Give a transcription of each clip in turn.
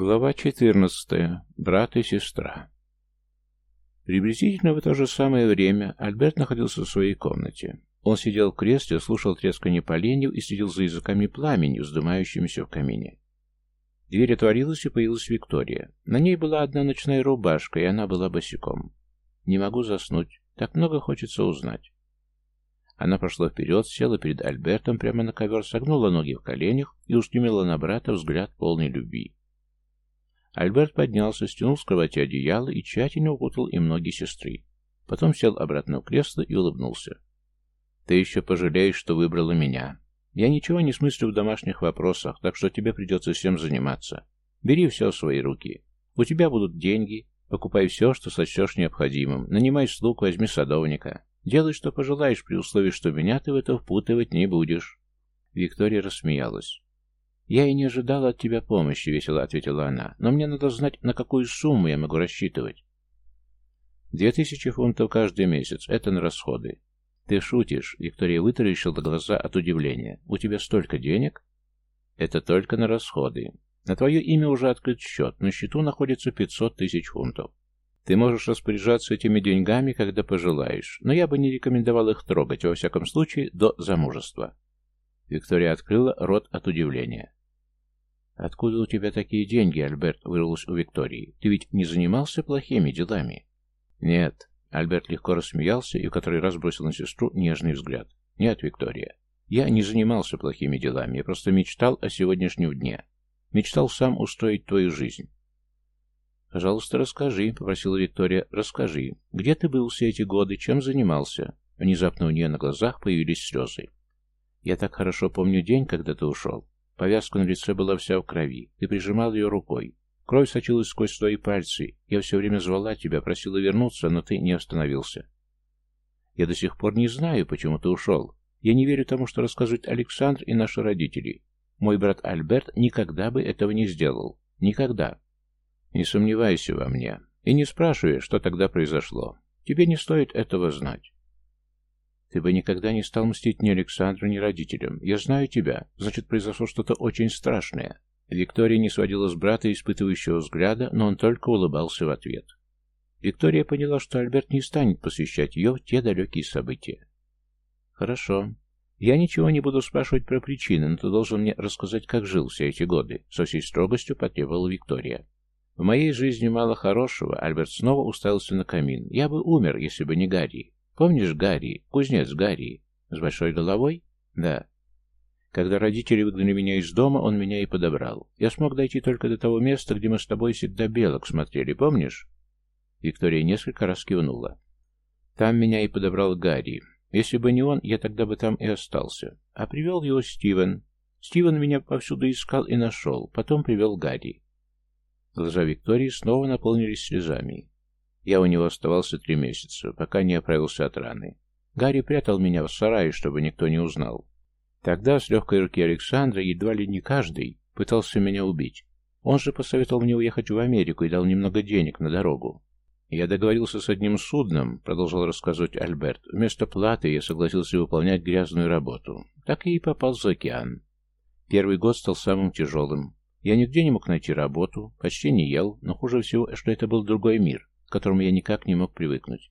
Глава 14. Брат и сестра. Приблизительно в то же самое время Альберт находился в своей комнате. Он сидел в кресле, слушал тресканье поленьев и следил за языками пламени, вздымающимися в камине. Дверь отворилась, и появилась Виктория. На ней была одна ночная рубашка, и она была босиком. «Не могу заснуть. Так много хочется узнать». Она прошла вперед, села перед Альбертом прямо на ковер, согнула ноги в коленях и устремила на брата взгляд полной любви. Альберт поднялся, стянул с кровати одеяло и тщательно укутал им ноги сестры. Потом сел обратно в кресло и улыбнулся. «Ты еще пожалеешь, что выбрала меня. Я ничего не смыслю в домашних вопросах, так что тебе придется всем заниматься. Бери все в свои руки. У тебя будут деньги, покупай все, что сочтешь необходимым, нанимай слуг, возьми садовника. Делай, что пожелаешь, при условии, что меня ты в это впутывать не будешь». Виктория рассмеялась. «Я и не ожидала от тебя помощи», — весело ответила она. «Но мне надо знать, на какую сумму я могу рассчитывать». «Две тысячи фунтов каждый месяц. Это на расходы». «Ты шутишь?» — Виктория вытаращила глаза от удивления. «У тебя столько денег?» «Это только на расходы. На твое имя уже открыт счет. На счету находится пятьсот тысяч фунтов. Ты можешь распоряжаться этими деньгами, когда пожелаешь, но я бы не рекомендовал их трогать, во всяком случае, до замужества». Виктория открыла рот от удивления. «Откуда у тебя такие деньги, Альберт?» — вырвалось у Виктории. «Ты ведь не занимался плохими делами?» «Нет». Альберт легко рассмеялся и в который раз бросил на сестру нежный взгляд. «Нет, Виктория. Я не занимался плохими делами. Я просто мечтал о сегодняшнем дне. Мечтал сам устроить твою жизнь». «Пожалуйста, расскажи», — попросила Виктория. «Расскажи. Где ты был все эти годы? Чем занимался?» Внезапно у нее на глазах появились слезы. «Я так хорошо помню день, когда ты ушел. Повязка на лице была вся в крови. Ты прижимал ее рукой. Кровь сочилась сквозь твои пальцы. Я все время звала тебя, просила вернуться, но ты не остановился. Я до сих пор не знаю, почему ты ушел. Я не верю тому, что рассказывают Александр и наши родители. Мой брат Альберт никогда бы этого не сделал. Никогда. Не сомневайся во мне. И не спрашивай, что тогда произошло. Тебе не стоит этого знать. Ты бы никогда не стал мстить ни Александру, ни родителям. Я знаю тебя. Значит, произошло что-то очень страшное. Виктория не сводила с брата испытывающего взгляда, но он только улыбался в ответ. Виктория поняла, что Альберт не станет посвящать ее в те далекие события. «Хорошо. Я ничего не буду спрашивать про причины, но ты должен мне рассказать, как жил все эти годы», — со всей строгостью потребовала Виктория. «В моей жизни мало хорошего», — Альберт снова уставился на камин. «Я бы умер, если бы не Гарри. Помнишь Гарри? Кузнец Гарри? С большой головой? Да. Когда родители выгнали меня из дома, он меня и подобрал. Я смог дойти только до того места, где мы с тобой всегда белок смотрели, помнишь? Виктория несколько раз кивнула. Там меня и подобрал Гарри. Если бы не он, я тогда бы там и остался. А привел его Стивен. Стивен меня повсюду искал и нашел. Потом привел Гарри. Глаза Виктории снова наполнились слезами. Я у него оставался три месяца, пока не оправился от раны. Гарри прятал меня в сарае, чтобы никто не узнал. Тогда с легкой руки Александра едва ли не каждый пытался меня убить. Он же посоветовал мне уехать в Америку и дал немного денег на дорогу. Я договорился с одним судном, продолжал рассказывать Альберт. Вместо платы я согласился выполнять грязную работу. Так и попал за океан. Первый год стал самым тяжелым. Я нигде не мог найти работу, почти не ел, но хуже всего, что это был другой мир к которому я никак не мог привыкнуть.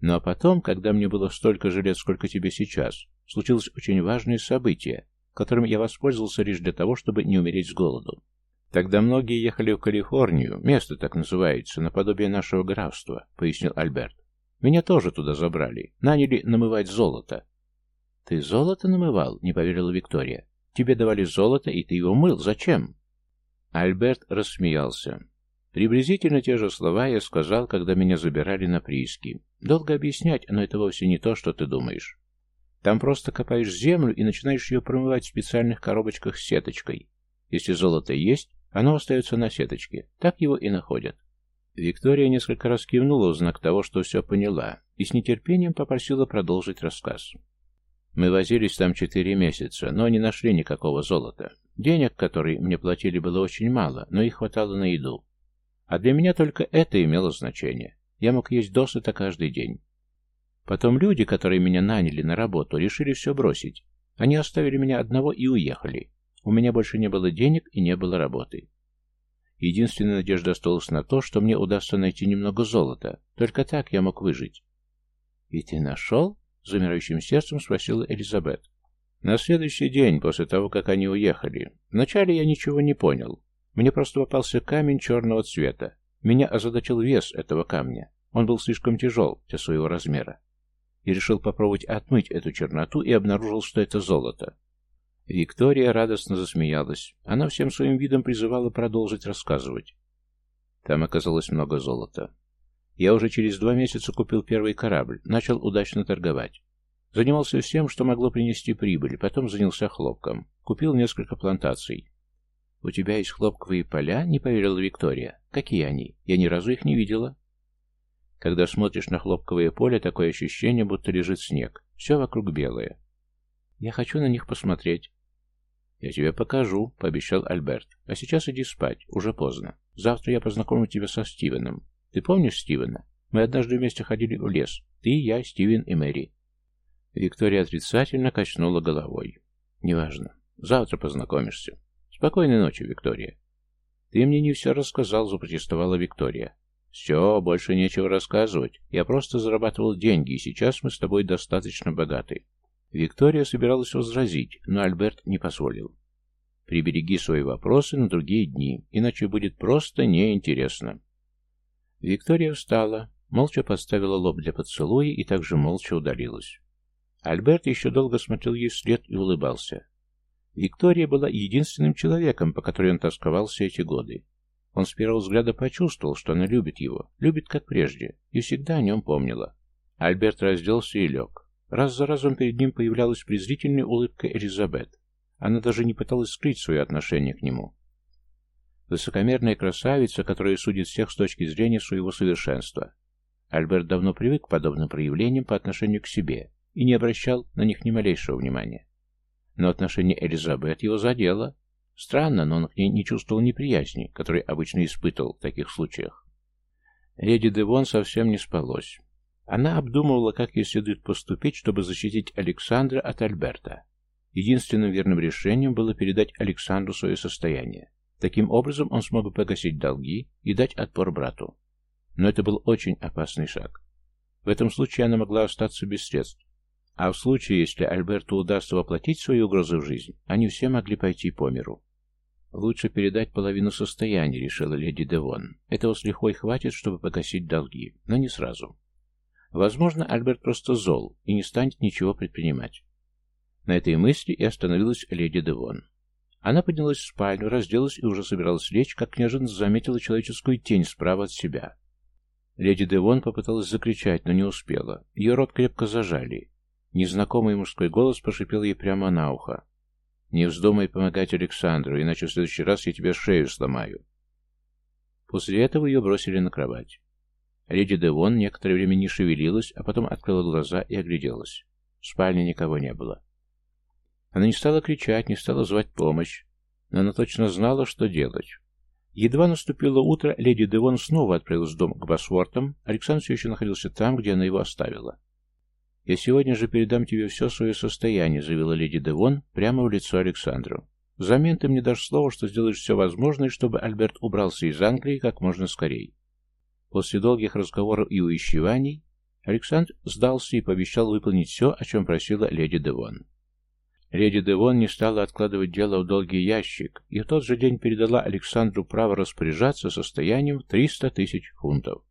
Ну а потом, когда мне было столько же лет, сколько тебе сейчас, случилось очень важное событие, которым я воспользовался лишь для того, чтобы не умереть с голоду. Тогда многие ехали в Калифорнию, место так называется, наподобие нашего графства, пояснил Альберт. Меня тоже туда забрали, наняли намывать золото. Ты золото намывал? Не поверила Виктория. Тебе давали золото, и ты его мыл. Зачем? Альберт рассмеялся. Приблизительно те же слова я сказал, когда меня забирали на прииски. Долго объяснять, но это вовсе не то, что ты думаешь. Там просто копаешь землю и начинаешь ее промывать в специальных коробочках с сеточкой. Если золото есть, оно остается на сеточке. Так его и находят. Виктория несколько раз кивнула в знак того, что все поняла, и с нетерпением попросила продолжить рассказ. Мы возились там четыре месяца, но не нашли никакого золота. Денег, которые мне платили, было очень мало, но их хватало на еду. А для меня только это имело значение. Я мог есть досыта каждый день. Потом люди, которые меня наняли на работу, решили все бросить. Они оставили меня одного и уехали. У меня больше не было денег и не было работы. Единственная надежда осталась на то, что мне удастся найти немного золота. Только так я мог выжить. «И ты нашел?» — замирающим сердцем спросила Элизабет. На следующий день, после того, как они уехали. Вначале я ничего не понял. Мне просто попался камень черного цвета. Меня озадачил вес этого камня. Он был слишком тяжел для своего размера. Я решил попробовать отмыть эту черноту и обнаружил, что это золото. Виктория радостно засмеялась. Она всем своим видом призывала продолжить рассказывать. Там оказалось много золота. Я уже через два месяца купил первый корабль, начал удачно торговать. Занимался всем, что могло принести прибыль, потом занялся хлопком. Купил несколько плантаций. «У тебя есть хлопковые поля?» — не поверила Виктория. «Какие они? Я ни разу их не видела». Когда смотришь на хлопковое поле, такое ощущение, будто лежит снег. Все вокруг белое. Я хочу на них посмотреть. «Я тебе покажу», — пообещал Альберт. «А сейчас иди спать, уже поздно. Завтра я познакомлю тебя со Стивеном. Ты помнишь Стивена? Мы однажды вместе ходили в лес. Ты, я, Стивен и Мэри». Виктория отрицательно качнула головой. «Неважно. Завтра познакомишься. Спокойной ночи, Виктория». «Ты мне не все рассказал», — запротестовала Виктория. «Все, больше нечего рассказывать. Я просто зарабатывал деньги, и сейчас мы с тобой достаточно богаты. Виктория собиралась возразить, но Альберт не позволил. «Прибереги свои вопросы на другие дни, иначе будет просто неинтересно». Виктория встала, молча подставила лоб для поцелуя и также молча удалилась. Альберт еще долго смотрел ей вслед и улыбался. Виктория была единственным человеком, по которой он тосковал все эти годы. Он с первого взгляда почувствовал, что она любит его, любит как прежде, и всегда о нем помнила. Альберт разделся и лег. Раз за разом перед ним появлялась презрительная улыбка Элизабет. Она даже не пыталась скрыть свое отношение к нему. Высокомерная красавица, которая судит всех с точки зрения своего совершенства. Альберт давно привык к подобным проявлениям по отношению к себе и не обращал на них ни малейшего внимания. Но отношение Элизабет его задело. Странно, но он к ней не чувствовал неприязни, которой обычно испытывал в таких случаях. Леди Девон совсем не спалось. Она обдумывала, как ей следует поступить, чтобы защитить Александра от Альберта. Единственным верным решением было передать Александру свое состояние. Таким образом он смог бы погасить долги и дать отпор брату. Но это был очень опасный шаг. В этом случае она могла остаться без средств. А в случае, если Альберту удастся воплотить свои угрозы в жизнь, они все могли пойти по миру. «Лучше передать половину состояния», — решила леди Девон. «Этого с лихвой хватит, чтобы погасить долги, но не сразу». Возможно, Альберт просто зол и не станет ничего предпринимать. На этой мысли и остановилась леди Девон. Она поднялась в спальню, разделась и уже собиралась лечь, как неожиданно заметила человеческую тень справа от себя. Леди Девон попыталась закричать, но не успела. Ее рот крепко зажали. Незнакомый мужской голос пошипел ей прямо на ухо. «Не вздумай помогать Александру, иначе в следующий раз я тебе шею сломаю». После этого ее бросили на кровать. Леди Девон некоторое время не шевелилась, а потом открыла глаза и огляделась. В спальне никого не было. Она не стала кричать, не стала звать помощь, но она точно знала, что делать. Едва наступило утро, леди Девон снова отправилась в дом к Басвортам. Александр все еще находился там, где она его оставила. «Я сегодня же передам тебе все свое состояние», — заявила леди Девон прямо в лицо Александру. «Взамен ты мне дашь слово, что сделаешь все возможное, чтобы Альберт убрался из Англии как можно скорее. После долгих разговоров и увещеваний Александр сдался и пообещал выполнить все, о чем просила леди Девон. Леди Девон не стала откладывать дело в долгий ящик и в тот же день передала Александру право распоряжаться состоянием в 300 тысяч фунтов.